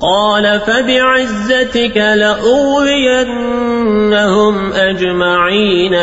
قال فبعزتك لأغوينهم أجمعين